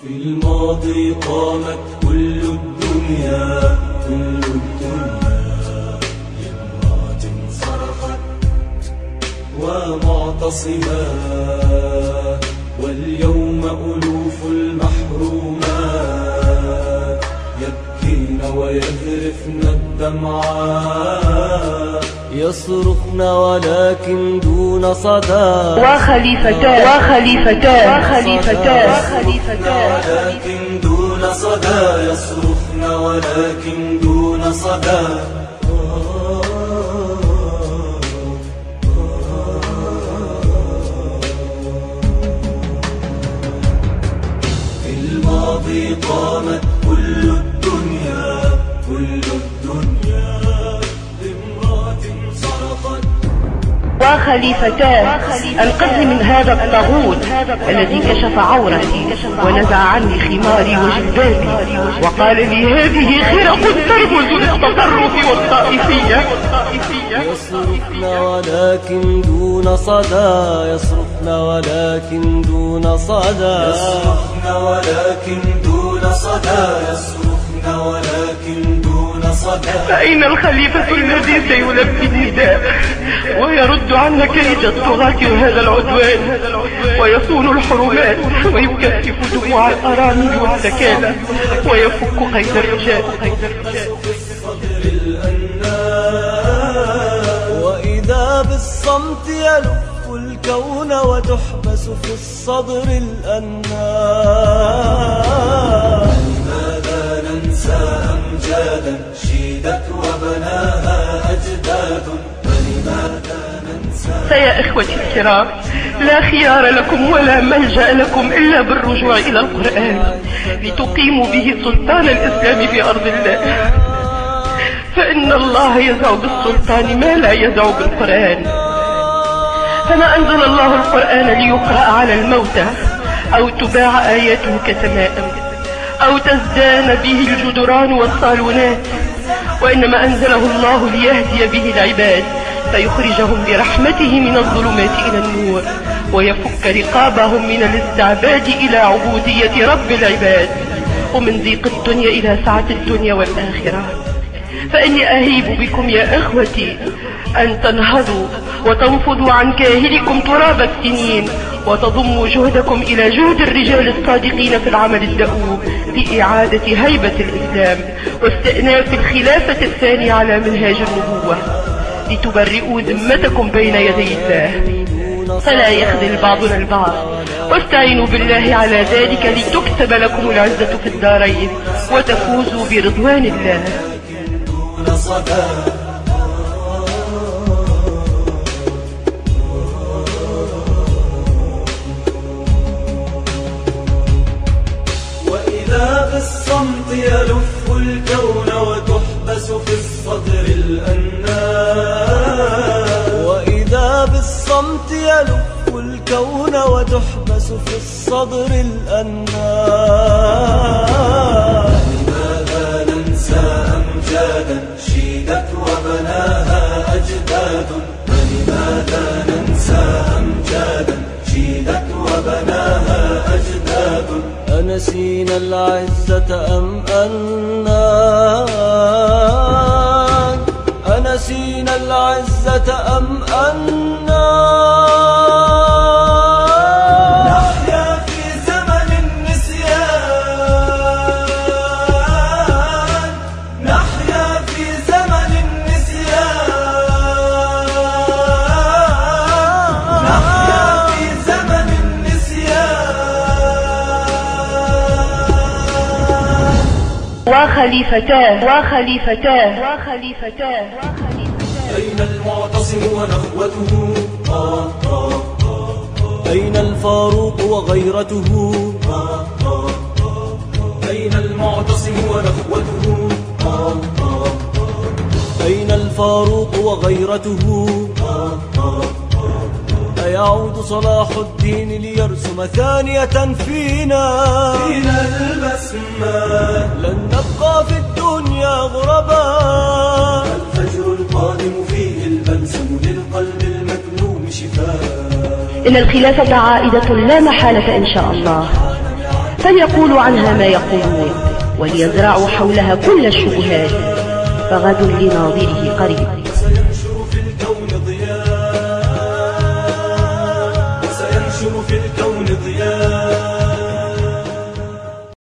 في الماضي قامت كل الدنيا كل الدنيا. لامرأة صرخت ومعتصما واليوم ألوف المحرومات. يبكين ويذرفن الدمعات. يصرخن ولكن دون صدى. وخليفتان. وخليفتان. وخليفتان. وخليفتان ولكن دون صدى. يصرخن ولكن دون صدى. وخليفتان انقذني من هذا الطاغوت الذي كشف عورتي ونزع عني خماري وجلبابي وقال لي هذه خرق ترمز للتطرف والطائفية. يصرخن ولكن دون صدى يصرخن ولكن دون صدى. يصرخن ولكن دون صدى يصرخن ولكن دون صدى فأين الخليفة الذي سيلبي النداء؟ ويرد عنا كيد الطغاة وهذا العدوان. ويصون الحرمات ويكفكف دموع الأرامل والثكالى ويفك قيد الرجال. وإذا بالصمت يلف الكون وتحبس في الصدر ننسى أمجادا شيدت وبناها أجداد. فيا إخوتي الكرام لا خيار لكم ولا ملجأ لكم إلا بالرجوع إلى القرآن لتقيموا به سلطان الإسلام في أرض الله. فإن الله يزع بالسلطان ما لا يزع بالقرآن. فما أنزل الله القرآن ليقرأ على الموتى أو تباع آياته كتمائم أو تزدان به الجدران والصالونات وإنما أنزله الله ليهدي به العباد فيخرجهم برحمته من الظلمات إلى النور ويفك رقابهم من الاستعباد إلى عبودية رب العباد ومن ضيق الدنيا إلى سعة الدنيا والآخرة. فإني أهيب بكم يا إخوتي أن تنهضوا وتنفضوا عن كاهلكم تراب السنين وتضموا جهدكم إلى جهد الرجال الصادقين في العمل الدؤوب لإعادة هيبة الإسلام واستئناف الخلافة الثانية على منهاج النبوة. لتبرئوا ذمتكم بين يدي الله. فلا يخذل بعضنا البعض. واستعينوا بالله على ذلك لتكتب لكم العزة في الدارين وتفوزوا برضوان الله. يلف الكون وتحبس في الصدر الأنام وإذا بالصمت يلف الكون وتحبس في الصدر الأنام لماذا ننسى أمجادا شيدت وبناها أجداد؟ ولماذا ننسى أمجادا شيدت وبناها أجداد؟ أنسينا العزة أم أنا أنسينا العزة أم أنا وخليفتان وخليفتان وخليفتان أين المعتصم ونخوته. أين الفاروق وغيرته. أين المعتصم ونخوته. أين الفاروق وغيرته أيعود صلاح الدين ليرسم ثانية فينا. فينا البسمة. لن نبقى في الدنيا غرباء الفجر القادم فيه البلسم للقلب المكلوم شفاء. إن الخلافة عائدة لا محالة إن شاء الله. فليقولوا عنها ما يقولون وليزرعوا حولها كل الشبهات. فغد لناظره قريب.